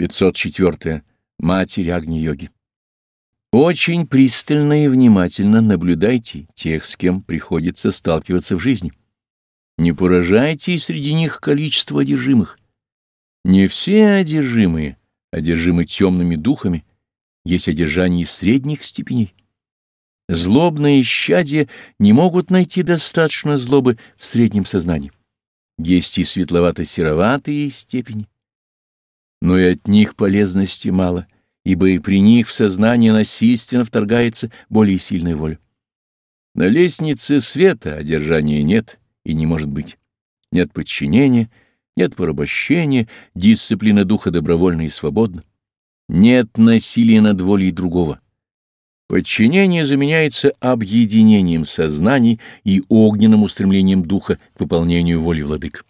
504. Матерь Агни-йоги. Очень пристально и внимательно наблюдайте тех, с кем приходится сталкиваться в жизни. Не поражайте среди них количество одержимых. Не все одержимые, одержимы темными духами, есть одержание средних степеней. Злобные щадия не могут найти достаточно злобы в среднем сознании. Есть и светловато-сероватые степени. Но и от них полезности мало, ибо и при них в сознание насильственно вторгается более сильная воля. На лестнице света одержания нет и не может быть. Нет подчинения, нет порабощения, дисциплина духа добровольна и свободна. Нет насилия над волей другого. Подчинение заменяется объединением сознаний и огненным устремлением духа к выполнению воли владык.